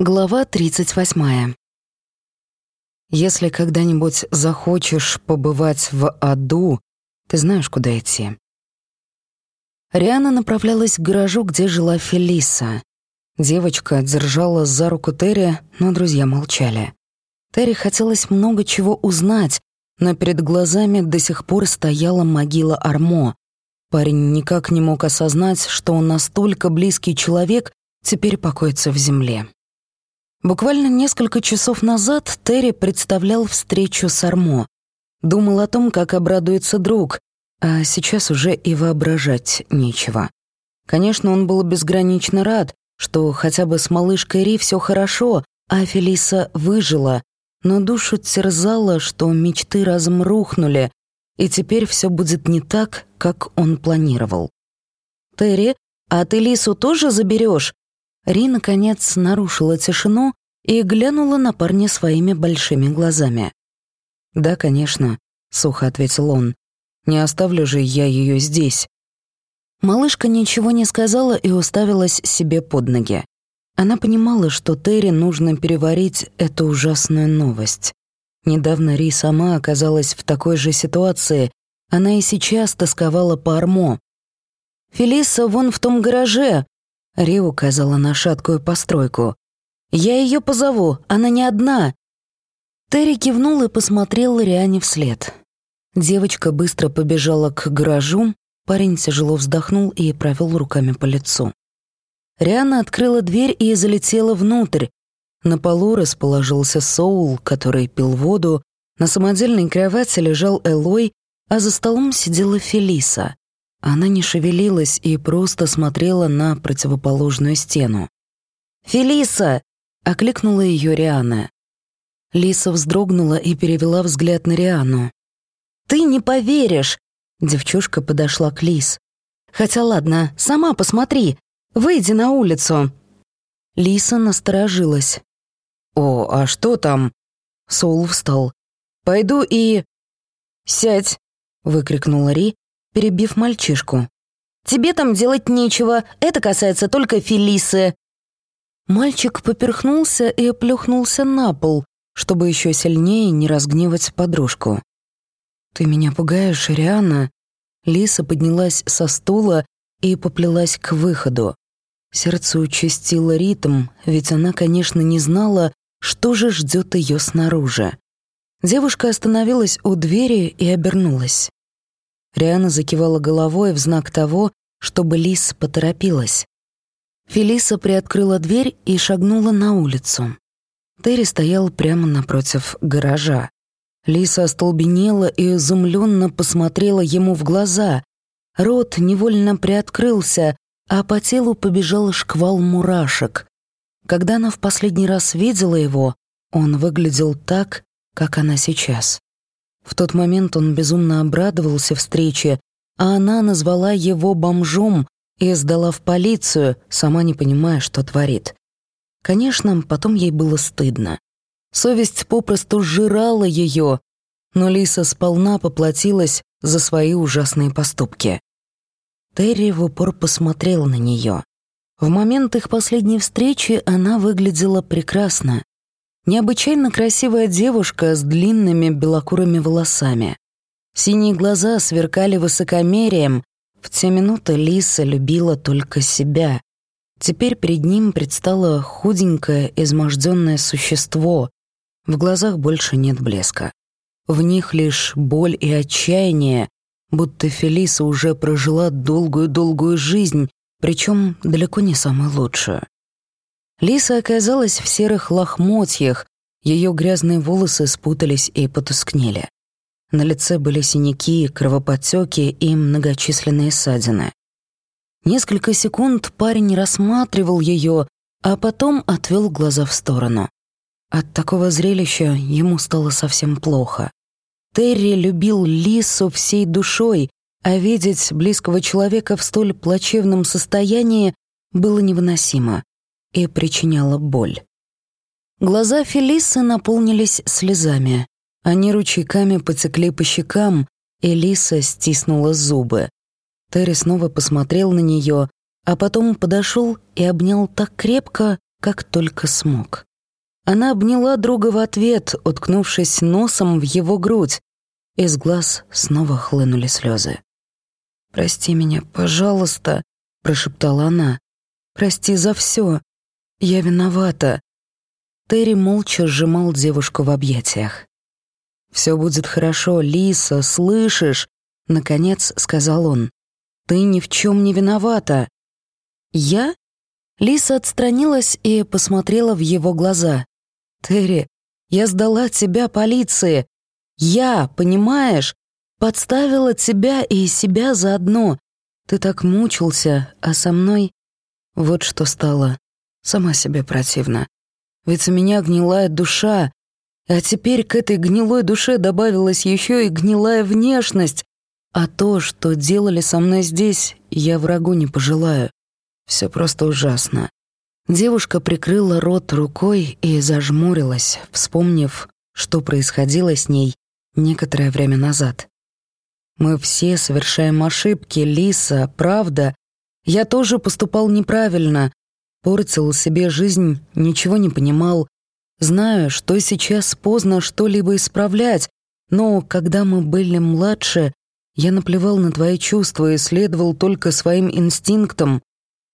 Глава 38. Если когда-нибудь захочешь побывать в аду, ты знаешь, куда идти. Риана направлялась к гаражу, где жила Фелиса. Девочка держала за руку Терри, но друзья молчали. Терри хотелось много чего узнать, но перед глазами до сих пор стояла могила Армо. Парень никак не мог осознать, что он настолько близкий человек теперь покоится в земле. Буквально несколько часов назад Терри представлял встречу с Армо. Думал о том, как обрадуется друг, а сейчас уже и воображать нечего. Конечно, он был безгранично рад, что хотя бы с малышкой Ри все хорошо, а Фелиса выжила, но душу терзало, что мечты разом рухнули, и теперь все будет не так, как он планировал. «Терри, а ты Лису тоже заберешь? Ри, наконец, нарушила тишину и глянула на парня своими большими глазами. «Да, конечно», — сухо ответил он. «Не оставлю же я ее здесь». Малышка ничего не сказала и уставилась себе под ноги. Она понимала, что Терри нужно переварить эту ужасную новость. Недавно Ри сама оказалась в такой же ситуации. Она и сейчас тосковала по Армо. «Фелиса вон в том гараже», Ри указала на шаткую постройку. «Я ее позову, она не одна!» Терри кивнул и посмотрел Риане вслед. Девочка быстро побежала к гаражу, парень тяжело вздохнул и провел руками по лицу. Риана открыла дверь и залетела внутрь. На полу расположился Соул, который пил воду, на самодельной кровати лежал Элой, а за столом сидела Фелиса. Она не шевелилась и просто смотрела на противоположную стену. «Фелиса!» — окликнула ее Риана. Лиса вздрогнула и перевела взгляд на Риану. «Ты не поверишь!» — девчушка подошла к Лис. «Хотя ладно, сама посмотри. Выйди на улицу». Лиса насторожилась. «О, а что там?» Соул встал. «Пойду и...» «Сядь!» — выкрикнула Ри перебив мальчишку. «Тебе там делать нечего, это касается только Фелисы». Мальчик поперхнулся и оплюхнулся на пол, чтобы еще сильнее не разгневать подружку. «Ты меня пугаешь, Риана?» Лиса поднялась со стула и поплелась к выходу. Сердце участило ритм, ведь она, конечно, не знала, что же ждет ее снаружи. Девушка остановилась у двери и обернулась. Риана закивала головой в знак того, чтобы Лис поторопилась. Фелиса приоткрыла дверь и шагнула на улицу. Терри стоял прямо напротив гаража. Лиса остолбенела и изумленно посмотрела ему в глаза. Рот невольно приоткрылся, а по телу побежал шквал мурашек. Когда она в последний раз видела его, он выглядел так, как она сейчас. В тот момент он безумно обрадовался встрече, а она назвала его бомжом и сдала в полицию, сама не понимая, что творит. Конечно, потом ей было стыдно. Совесть попросту сжирала ее, но Лиса сполна поплатилась за свои ужасные поступки. Терри в упор посмотрел на нее. В момент их последней встречи она выглядела прекрасно. Необычайно красивая девушка с длинными белокурыми волосами. Синие глаза сверкали высокомерием. В те минуты Лиса любила только себя. Теперь перед ним предстало худенькое, изможденное существо. В глазах больше нет блеска. В них лишь боль и отчаяние, будто Фелиса уже прожила долгую-долгую жизнь, причем далеко не самую лучшую. Лиса оказалась в серых лохмотьях, ее грязные волосы спутались и потускнели. На лице были синяки, кровоподтеки и многочисленные ссадины. Несколько секунд парень рассматривал ее, а потом отвел глаза в сторону. От такого зрелища ему стало совсем плохо. Терри любил Лису всей душой, а видеть близкого человека в столь плачевном состоянии было невыносимо и причиняла боль. Глаза Фелисы наполнились слезами. Они ручейками потекли по щекам, и Лиса стиснула зубы. Терри снова посмотрел на нее, а потом подошел и обнял так крепко, как только смог. Она обняла друга в ответ, уткнувшись носом в его грудь. Из глаз снова хлынули слезы. «Прости меня, пожалуйста», — прошептала она. «Прости за все. Я виновата». Терри молча сжимал девушку в объятиях. «Все будет хорошо, Лиса, слышишь?» — наконец сказал он. «Ты ни в чем не виновата». «Я?» Лиса отстранилась и посмотрела в его глаза. «Терри, я сдала тебя полиции. Я, понимаешь, подставила тебя и себя заодно. Ты так мучился, а со мной... Вот что стало. Сама себе противно. Ведь у меня гнилая душа, а теперь к этой гнилой душе добавилась еще и гнилая внешность. А то, что делали со мной здесь, я врагу не пожелаю. Все просто ужасно. Девушка прикрыла рот рукой и зажмурилась, вспомнив, что происходило с ней некоторое время назад. «Мы все совершаем ошибки, Лиса, правда. Я тоже поступал неправильно, портил себе жизнь, ничего не понимал. Знаю, что сейчас поздно что-либо исправлять, но когда мы были младше, я наплевал на твои чувства и следовал только своим инстинктам.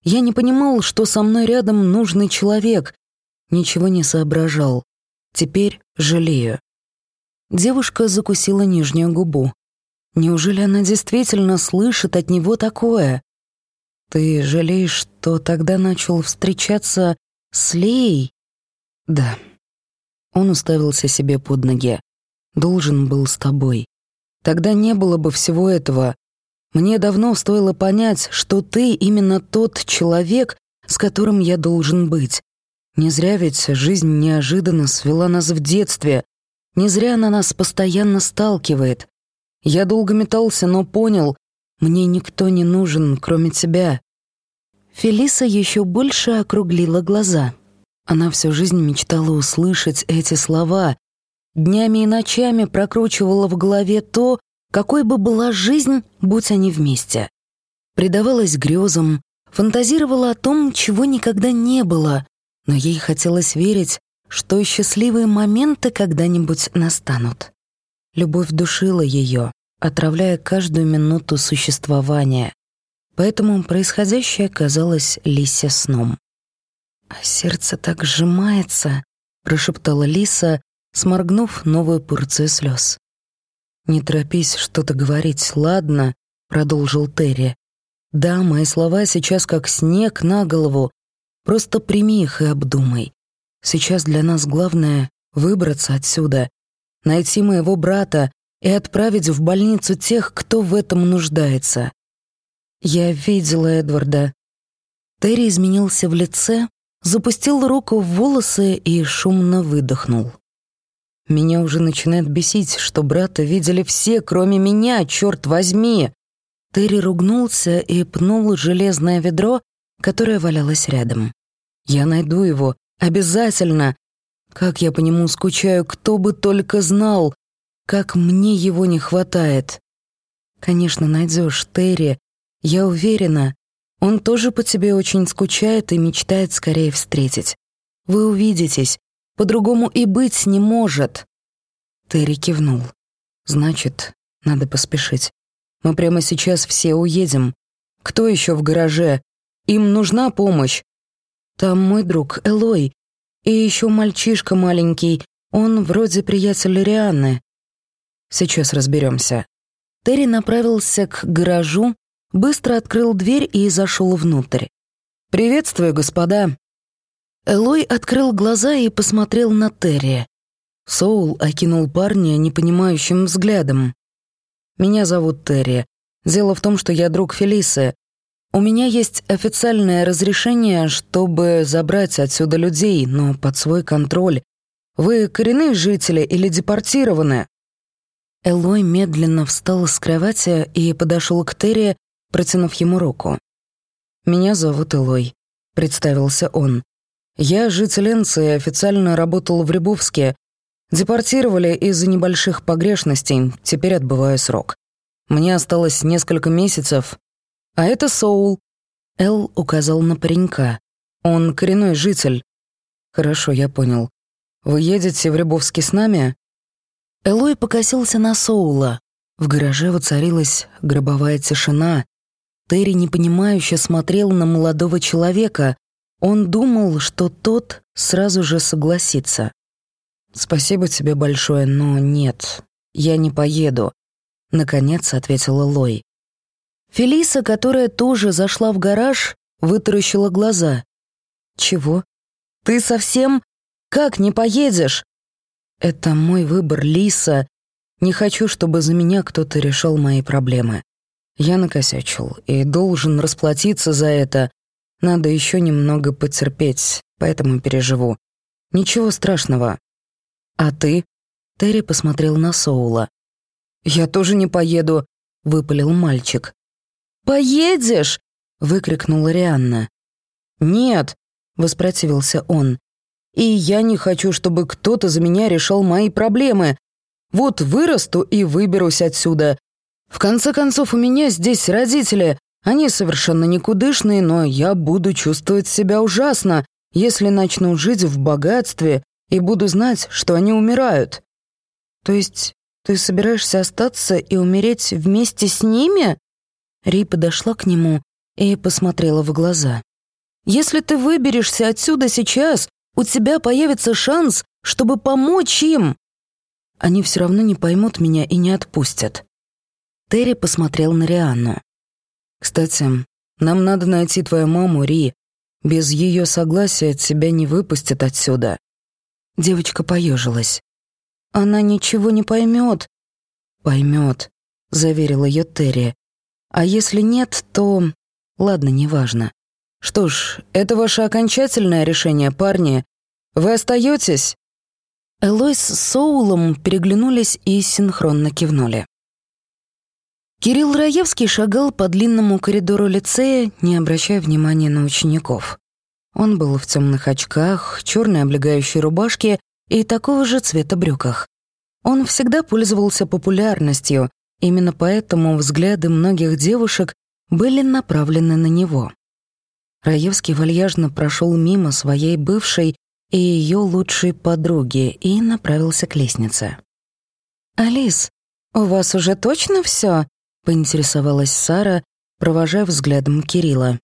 Я не понимал, что со мной рядом нужный человек. Ничего не соображал. Теперь жалею. Девушка закусила нижнюю губу. Неужели она действительно слышит от него такое? Ты жалеешь, что тогда начал встречаться с Леей? Да. Он уставился себе под ноги. Должен был с тобой. Тогда не было бы всего этого. Мне давно стоило понять, что ты именно тот человек, с которым я должен быть. Не зря ведь жизнь неожиданно свела нас в детстве. Не зря она нас постоянно сталкивает. Я долго метался, но понял, мне никто не нужен, кроме тебя. Фелиса еще больше округлила глаза. Она всю жизнь мечтала услышать эти слова. Днями и ночами прокручивала в голове то, какой бы была жизнь, будь они вместе. Предавалась грезам, фантазировала о том, чего никогда не было, но ей хотелось верить, что счастливые моменты когда-нибудь настанут. Любовь душила ее, отравляя каждую минуту существования, поэтому происходящее казалось Лисе сном. «А сердце так сжимается», — прошептала Лиса, сморгнув новую порцию слез. «Не торопись что-то говорить, ладно?» — продолжил Терри. «Да, мои слова сейчас как снег на голову. Просто прими их и обдумай. Сейчас для нас главное — выбраться отсюда, найти моего брата и отправить в больницу тех, кто в этом нуждается». Я видела Эдварда. Терри изменился в лице, запустил руку в волосы и шумно выдохнул. Меня уже начинает бесить, что брата видели все, кроме меня, черт возьми. Терри ругнулся и пнул железное ведро, которое валялось рядом. Я найду его, обязательно. Как я по нему скучаю, кто бы только знал, как мне его не хватает. Конечно, найдешь, Терри. Я уверена, он тоже по тебе очень скучает и мечтает скорее встретить. Вы увидитесь, по-другому и быть не может». Терри кивнул. «Значит, надо поспешить. Мы прямо сейчас все уедем. Кто еще в гараже? Им нужна помощь. Там мой друг Элой. И еще мальчишка маленький. Он вроде приятель Рианны. Сейчас разберемся. Терри направился к гаражу, быстро открыл дверь и зашел внутрь. «Приветствую, господа. Элой открыл глаза и посмотрел на Терри. Соул окинул парня непонимающим взглядом. «Меня зовут Терри. Дело в том, что я друг Фелисы. У меня есть официальное разрешение, чтобы забрать отсюда людей, но под свой контроль. Вы коренные жители или депортированы?» Элой медленно встал с кровати и подошел к Терри, протянув ему руку. «Меня зовут Элой», — представился он. Я житель Энции, официально работал в Рябовске. Депортировали из-за небольших погрешностей, теперь отбываю срок. Мне осталось несколько месяцев. А это Соул. Эл указал на паренька. Он коренной житель, «Хорошо, я понял. Вы едете в Рябовске с нами?» Элой покосился на Соула. В гараже воцарилась гробовая тишина. Терри непонимающе смотрел на молодого человека. Он думал, что тот сразу же согласится. «Спасибо тебе большое, но нет, я не поеду», — наконец ответила Лой. Фелиса, которая тоже зашла в гараж, вытаращила глаза. «Чего? Ты совсем? Как не поедешь?» «Это мой выбор, Лиса. Не хочу, чтобы за меня кто-то решал мои проблемы. Я накосячил и должен расплатиться за это. Надо еще немного потерпеть, поэтому переживу. Ничего страшного. А ты?» Терри посмотрел на Соула. «Я тоже не поеду», — выпалил мальчик. «Поедешь!» — выкрикнула Рианна. «Нет!» — воспротивился он. «И я не хочу, чтобы кто-то за меня решал мои проблемы. Вот вырасту и выберусь отсюда. В конце концов, у меня здесь родители. Они совершенно никудышные, но я буду чувствовать себя ужасно, если начну жить в богатстве и буду знать, что они умирают». «То есть ты собираешься остаться и умереть вместе с ними?» Ри подошла к нему и посмотрела в глаза. «Если ты выберешься отсюда сейчас, у тебя появится шанс, чтобы помочь им!» «Они все равно не поймут меня и не отпустят». Терри посмотрел на Рианну. «Кстати, нам надо найти твою маму, Ри. Без ее согласия тебя не выпустят отсюда». Девочка поежилась. «Она ничего не поймет». «Поймет», — заверил ее Терри. А если нет, то... Ладно, неважно. Что ж, это ваше окончательное решение, парни. Вы остаетесь? Элой с Соулом переглянулись и синхронно кивнули. Кирилл Раевский шагал по длинному коридору лицея, не обращая внимания на учеников. Он был в темных очках, черной облегающей рубашке и такого же цвета брюках. Он всегда пользовался популярностью, Именно поэтому взгляды многих девушек были направлены на него. Раевский вальяжно прошел мимо своей бывшей и ее лучшей подруги и направился к лестнице. «Алис, у вас уже точно все? Поинтересовалась Сара, провожая взглядом Кирилла.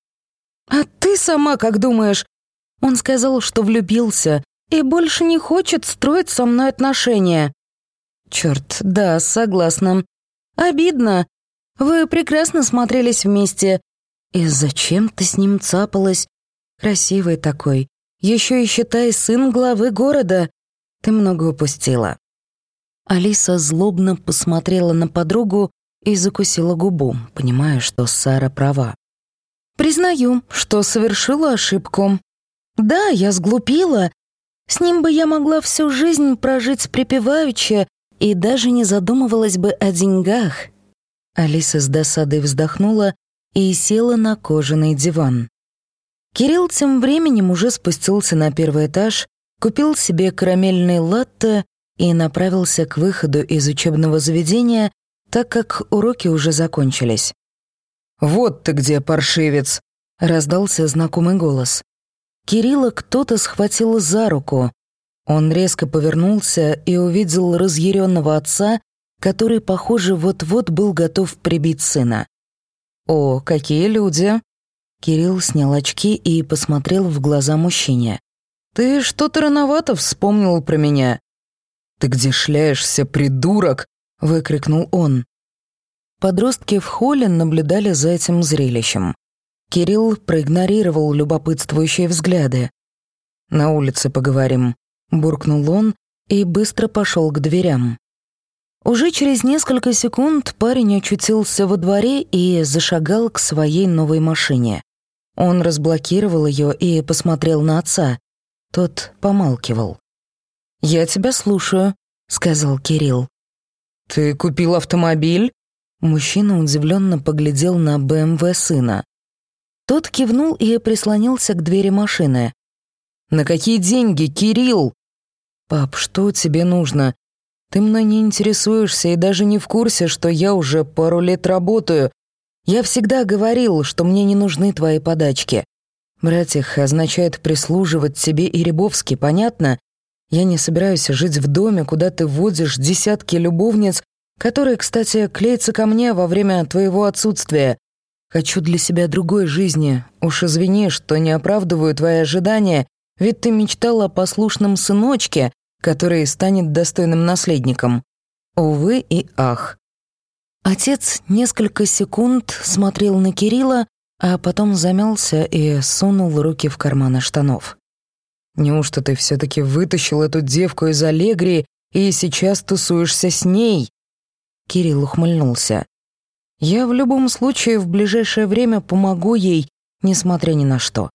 «А ты сама как думаешь?» Он сказал, что влюбился и больше не хочет строить со мной отношения. Черт, да, согласна. Обидно. Вы прекрасно смотрелись вместе. И зачем ты с ним цапалась? Красивый такой. Еще и считай сын главы города. Ты много упустила. Алиса злобно посмотрела на подругу и закусила губу, понимая, что Сара права. «Признаю, что совершила ошибку. Да, я сглупила. С ним бы я могла всю жизнь прожить припеваючи, и даже не задумывалась бы о деньгах. Алиса с досадой вздохнула и села на кожаный диван. Кирилл тем временем уже спустился на первый этаж, купил себе карамельный латте и направился к выходу из учебного заведения, так как уроки уже закончились. «Вот ты где, паршивец!» — раздался знакомый голос. Кирилла кто-то схватил за руку. Он резко повернулся и увидел разъяренного отца, который, похоже, вот-вот был готов прибить сына. «О, какие люди!» Кирилл снял очки и посмотрел в глаза мужчине. «Ты что-то рановато вспомнил про меня». «Ты где шляешься, придурок?» — выкрикнул он. Подростки в холле наблюдали за этим зрелищем. Кирилл проигнорировал любопытствующие взгляды. «На улице поговорим», буркнул он и быстро пошел к дверям. Уже через несколько секунд парень очутился во дворе и зашагал к своей новой машине. Он разблокировал ее и посмотрел на отца. Тот помалкивал. «Я тебя слушаю», — сказал Кирилл. «Ты купил автомобиль?» Мужчина удивленно поглядел на БМВ сына. Тот кивнул и прислонился к двери машины. «На какие деньги, Кирилл?» «Пап, что тебе нужно? Ты мной не интересуешься и даже не в курсе, что я уже пару лет работаю. Я всегда говорил, что мне не нужны твои подачки. Брать их означает прислуживать тебе и Рябовски, понятно? Я не собираюсь жить в доме, куда ты водишь десятки любовниц, которые, кстати, клеятся ко мне во время твоего отсутствия. Хочу для себя другой жизни. Уж извини, что не оправдываю твои ожидания, ведь ты мечтала о послушном сыночке, который станет достойным наследником. Увы и ах. Отец несколько секунд смотрел на Кирилла, а потом замялся и сунул руки в карманы штанов. «Неужто ты все таки вытащил эту девку из Аллегрии и сейчас тусуешься с ней?» Кирилл ухмыльнулся. «Я в любом случае в ближайшее время помогу ей, несмотря ни на что.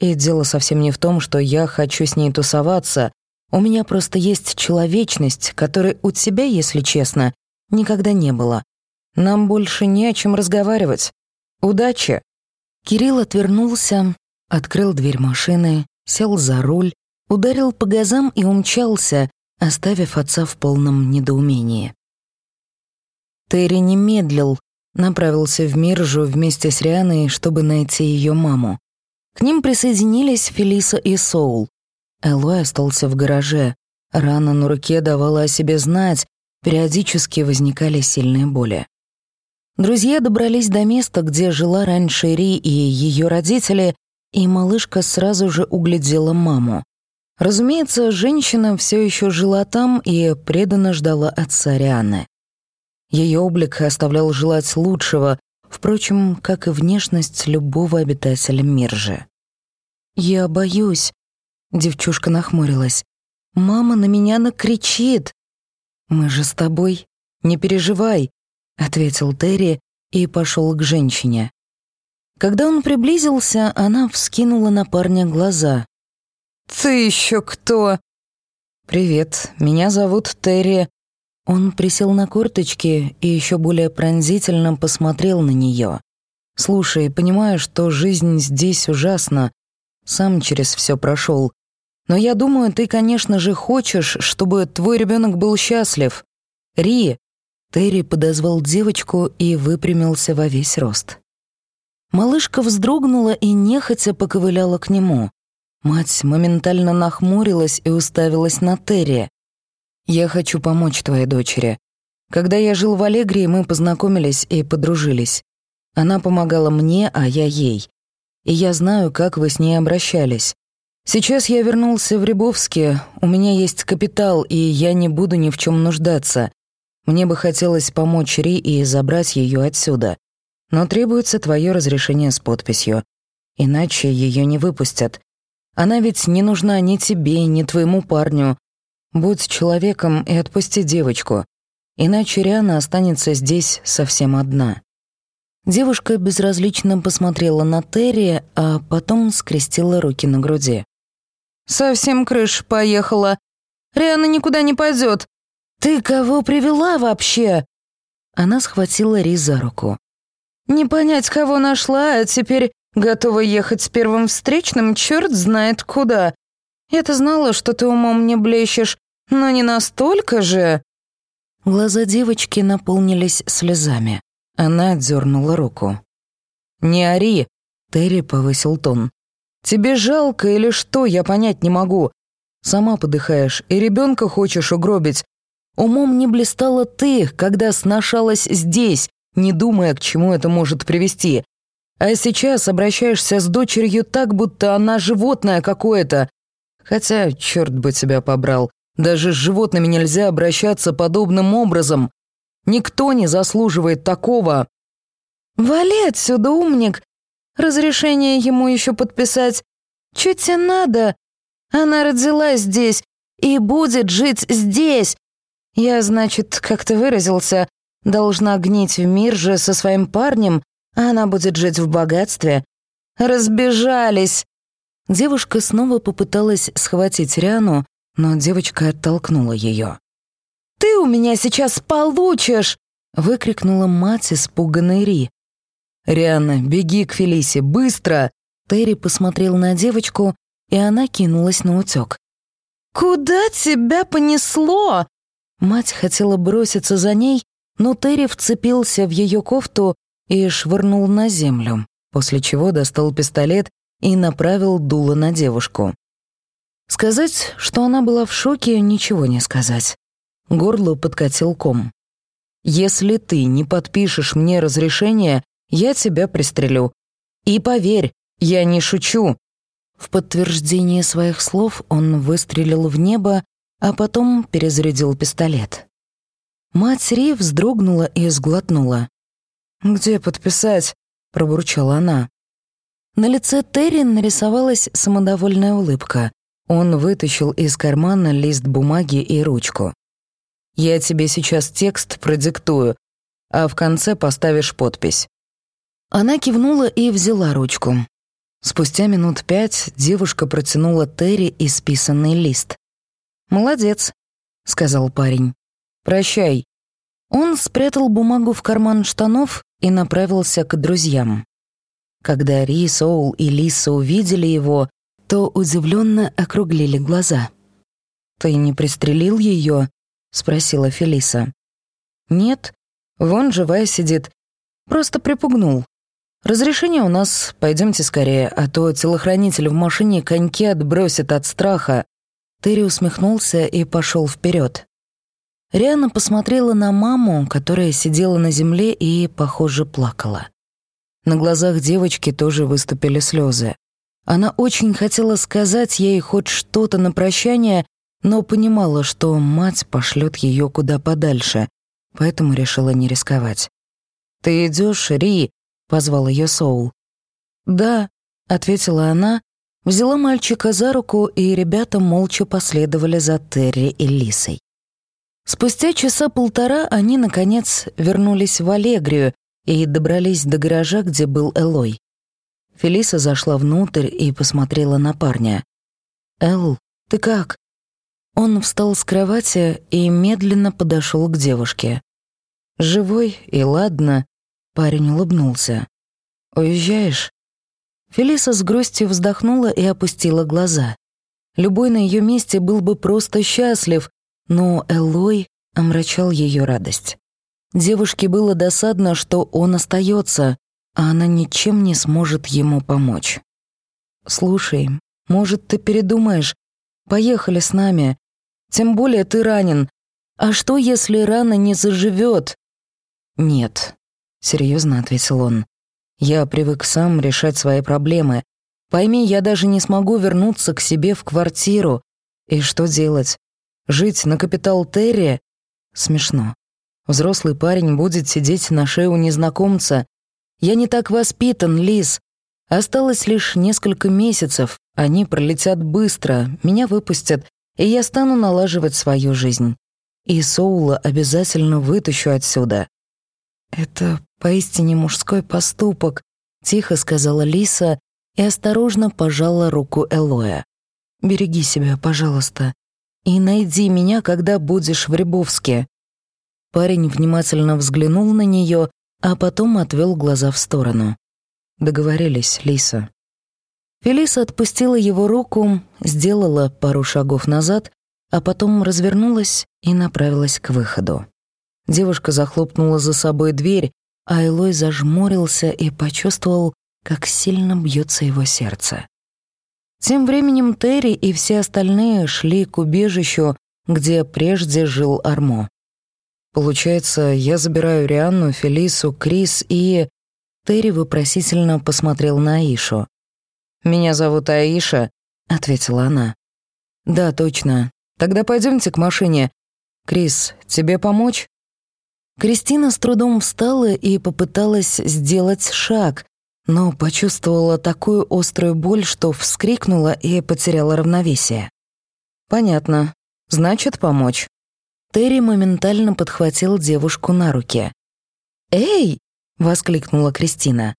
И дело совсем не в том, что я хочу с ней тусоваться. У меня просто есть человечность, которой у тебя, если честно, никогда не было. Нам больше не о чем разговаривать. Удачи!» Кирилл отвернулся, открыл дверь машины, сел за руль, ударил по газам и умчался, оставив отца в полном недоумении. Терри не медлил, направился в Миржу вместе с Рианой, чтобы найти ее маму. К ним присоединились Фелиса и Соул. Элой остался в гараже. Рана на руке давала о себе знать, периодически возникали сильные боли. Друзья добрались до места, где жила раньше Ри и ее родители, и малышка сразу же углядела маму. Разумеется, женщина все еще жила там и преданно ждала отца Рианы. Ее облик оставлял желать лучшего, впрочем, как и внешность любого обитателя Миржи. «Я боюсь», — девчушка нахмурилась. «Мама на меня накричит». «Мы же с тобой, не переживай», — ответил Терри и пошел к женщине. Когда он приблизился, она вскинула на парня глаза. «Ты еще кто?» «Привет, меня зовут Терри». Он присел на корточки и еще более пронзительно посмотрел на нее. «Слушай, понимаю, что жизнь здесь ужасна. Сам через все прошел. Но я думаю, ты, конечно же, хочешь, чтобы твой ребенок был счастлив. Ри, Терри подозвал девочку и выпрямился во весь рост. Малышка вздрогнула и нехотя поковыляла к нему. Мать моментально нахмурилась и уставилась на Терри. «Я хочу помочь твоей дочери. Когда я жил в Аллегрии, мы познакомились и подружились. Она помогала мне, а я ей. И я знаю, как вы с ней обращались. Сейчас я вернулся в Рябовске, у меня есть капитал, и я не буду ни в чем нуждаться. Мне бы хотелось помочь Ри и забрать ее отсюда. Но требуется твое разрешение с подписью. Иначе ее не выпустят. Она ведь не нужна ни тебе, ни твоему парню. Будь человеком и отпусти девочку. Иначе Риана останется здесь совсем одна». Девушка безразлично посмотрела на Терри, а потом скрестила руки на груди. «Совсем крыш поехала. Риана никуда не пойдет. «Ты кого привела вообще?» Она схватила Ри за руку. «Не понять, кого нашла, а теперь готова ехать с первым встречным, черт знает куда. Я-то знала, что ты умом не блещешь, но не настолько же». Глаза девочки наполнились слезами. Она отдернула руку. «Не ори!» — Терри повысил тон. «Тебе жалко или что, я понять не могу. Сама подыхаешь и ребенка хочешь угробить, Умом не блистала ты, когда сношалась здесь, не думая, к чему это может привести. А сейчас обращаешься с дочерью так, будто она животное какое-то. Хотя, черт бы тебя побрал, даже с животными нельзя обращаться подобным образом. Никто не заслуживает такого. «Вали отсюда, умник! Разрешение ему еще подписать. Чуть тебе надо? Она родилась здесь и будет жить здесь. Я, значит, как ты выразился, должна гнить в мир же со своим парнем, а она будет жить в богатстве. Разбежались!» Девушка снова попыталась схватить Риану, но девочка оттолкнула ее. «Ты у меня сейчас получишь!» — выкрикнула мать испуганной Ри. «Риана, беги к Фелисе, быстро!» Терри посмотрел на девочку, и она кинулась на утек. «Куда тебя понесло?» Мать хотела броситься за ней, но Терри вцепился в ее кофту и швырнул на землю, после чего достал пистолет и направил дуло на девушку. Сказать, что она была в шоке, ничего не сказать. Горло подкатил ком. «Если ты не подпишешь мне разрешение, я тебя пристрелю. И поверь, я не шучу». В подтверждение своих слов он выстрелил в небо, а потом перезарядил пистолет. Мать Ри вздрогнула и сглотнула. «Где подписать?» — пробурчала она. На лице Терри нарисовалась самодовольная улыбка. Он вытащил из кармана лист бумаги и ручку. «Я тебе сейчас текст продиктую, а в конце поставишь подпись». Она кивнула и взяла ручку. Спустя минут пять девушка протянула Терри исписанный лист. «Молодец», — сказал парень. «Прощай». Он спрятал бумагу в карман штанов и направился к друзьям. Когда Ри, Соул и Лиса увидели его, то удивленно округлили глаза. «Ты не пристрелил ее? спросила Фелиса. «Нет, вон живая сидит. Просто припугнул. Разрешение у нас, пойдемте скорее, а то телохранитель в машине коньки отбросит от страха». Терри усмехнулся и пошел вперед. Риана посмотрела на маму, которая сидела на земле и, похоже, плакала. На глазах девочки тоже выступили слезы. Она очень хотела сказать ей хоть что-то на прощание, но понимала, что мать пошлет ее куда подальше, поэтому решила не рисковать. «Ты идешь, Ри?» — позвал ее Соул. «Да», — ответила она, взяла мальчика за руку, и ребята молча последовали за Терри и Лисой. Спустя часа полтора они, наконец, вернулись в Аллегрию, и добрались до гаража, где был Элой. Фелиса зашла внутрь и посмотрела на парня. «Эл, ты как?» Он встал с кровати и медленно подошел к девушке. «Живой и ладно», — парень улыбнулся. «Уезжаешь?» Фелиса с грустью вздохнула и опустила глаза. Любой на ее месте был бы просто счастлив, но Элой омрачал ее радость. Девушке было досадно, что он остается, а она ничем не сможет ему помочь. «Слушай, может, ты передумаешь? Поехали с нами. Тем более ты ранен. А что, если рана не заживет? «Нет», — серьезно ответил он. «Я привык сам решать свои проблемы. Пойми, я даже не смогу вернуться к себе в квартиру. И что делать? Жить на капитал Терри? Смешно. Взрослый парень будет сидеть на шее у незнакомца. Я не так воспитан, Лиз. Осталось лишь несколько месяцев. Они пролетят быстро, меня выпустят, и я стану налаживать свою жизнь. И Соула обязательно вытащу отсюда. Это поистине мужской поступок, тихо сказала Лиса и осторожно пожала руку Элоя. Береги себя, пожалуйста, и найди меня, когда будешь в Рябовске. Парень внимательно взглянул на нее, а потом отвел глаза в сторону. Договорились, Лиса. Фелиса отпустила его руку, сделала пару шагов назад, а потом развернулась и направилась к выходу. Девушка захлопнула за собой дверь, а Элой зажмурился и почувствовал, как сильно бьется его сердце. Тем временем Терри и все остальные шли к убежищу, где прежде жил Армо. Получается, я забираю Рианну, Фелису, Крис и... Терри вопросительно посмотрел на Аишу. «Меня зовут Аиша», — ответила она. «Да, точно. Тогда пойдемте к машине. Крис, тебе помочь?» Кристина с трудом встала и попыталась сделать шаг, но почувствовала такую острую боль, что вскрикнула и потеряла равновесие. «Понятно. Значит, помочь». Терри моментально подхватил девушку на руки. «Эй!» — воскликнула Кристина.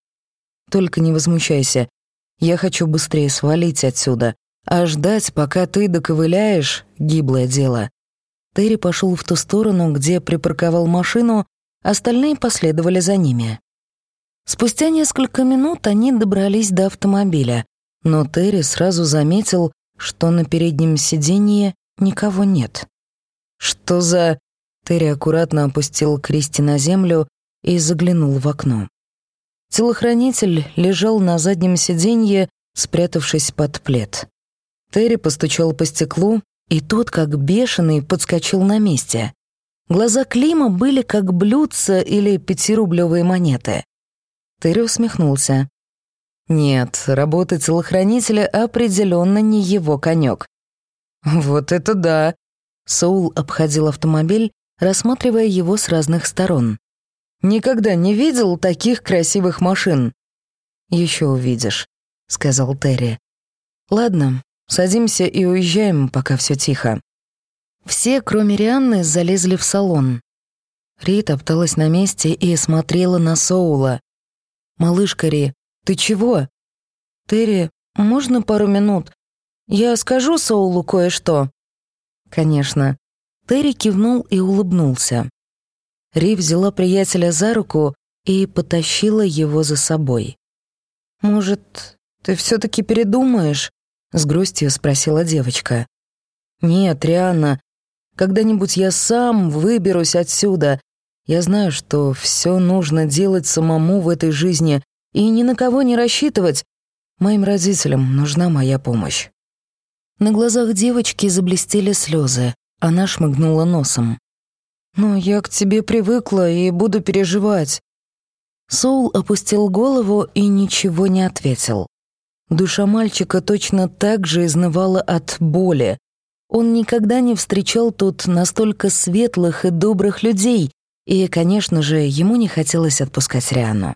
«Только не возмущайся. Я хочу быстрее свалить отсюда, а ждать, пока ты доковыляешь — гиблое дело». Терри пошел в ту сторону, где припарковал машину, остальные последовали за ними. Спустя несколько минут они добрались до автомобиля, но Терри сразу заметил, что на переднем сиденье никого нет. «Что за...» Терри аккуратно опустил Кристи на землю и заглянул в окно. Телохранитель лежал на заднем сиденье спрятавшись под плед. Терри постучал по стеклу, и тот, как бешеный, подскочил на месте. Глаза Клима были как блюдца или пятирублевые монеты. Терри усмехнулся. Нет, работа телохранителя определенно не его конек. Вот это да. Соул обходил автомобиль, рассматривая его с разных сторон. Никогда не видел таких красивых машин. Еще увидишь, сказал Терри. Ладно, садимся и уезжаем, пока все тихо. Все, кроме Рианны, залезли в салон. Рит топталась на месте и смотрела на Соула. «Малышка Ри, ты чего?» «Терри, можно пару минут? Я скажу Соулу кое-что?» «Конечно». Терри кивнул и улыбнулся. Ри взяла приятеля за руку и потащила его за собой. «Может, ты все таки передумаешь?» — с грустью спросила девочка. «Нет, Рианна, когда-нибудь я сам выберусь отсюда. Я знаю, что все нужно делать самому в этой жизни и ни на кого не рассчитывать. Моим родителям нужна моя помощь». На глазах девочки заблестели слезы. Она шмыгнула носом. «Но я к тебе привыкла и буду переживать». Соул опустил голову и ничего не ответил. Душа мальчика точно так же изнывала от боли, он никогда не встречал тут настолько светлых и добрых людей, и, конечно же, ему не хотелось отпускать Риану.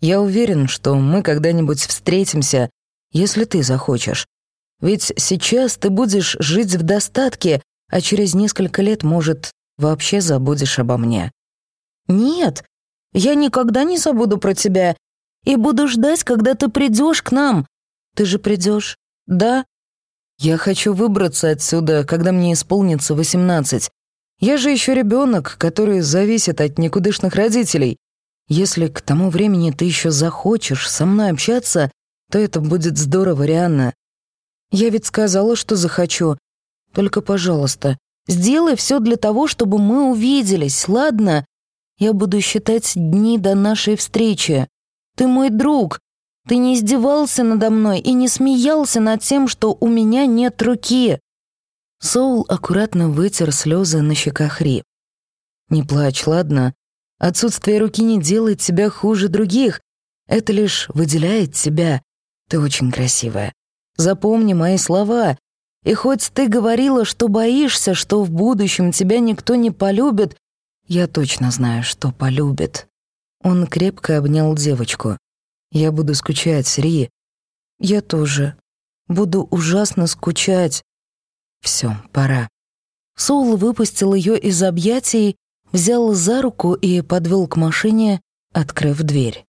«Я уверен, что мы когда-нибудь встретимся, если ты захочешь. Ведь сейчас ты будешь жить в достатке, а через несколько лет, может, вообще забудешь обо мне». «Нет, я никогда не забуду про тебя и буду ждать, когда ты придешь к нам. Ты же придешь, да?» Я хочу выбраться отсюда, когда мне исполнится восемнадцать. Я же еще ребенок, который зависит от никудышных родителей. Если к тому времени ты еще захочешь со мной общаться, то это будет здорово, Рианна. Я ведь сказала, что захочу. Только, пожалуйста, сделай все для того, чтобы мы увиделись, ладно? Я буду считать дни до нашей встречи. Ты мой друг, ты не издевался надо мной и не смеялся над тем, что у меня нет руки». Соул аккуратно вытер слезы на щеках Ри. «Не плачь, ладно? Отсутствие руки не делает тебя хуже других. Это лишь выделяет тебя. Ты очень красивая. Запомни мои слова. И хоть ты говорила, что боишься, что в будущем тебя никто не полюбит, я точно знаю, что полюбит». Он крепко обнял девочку. Я буду скучать, Ри. Я тоже. Буду ужасно скучать. Все, пора. Соул выпустил ее из объятий, взял за руку и подвел к машине, открыв дверь.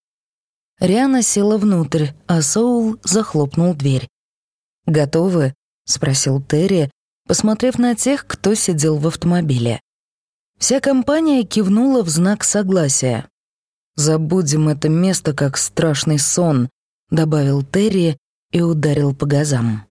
Риана села внутрь, а Соул захлопнул дверь. «Готовы?» — спросил Терри, посмотрев на тех, кто сидел в автомобиле. Вся компания кивнула в знак согласия. «Забудем это место как страшный сон», — добавил Терри и ударил по газам.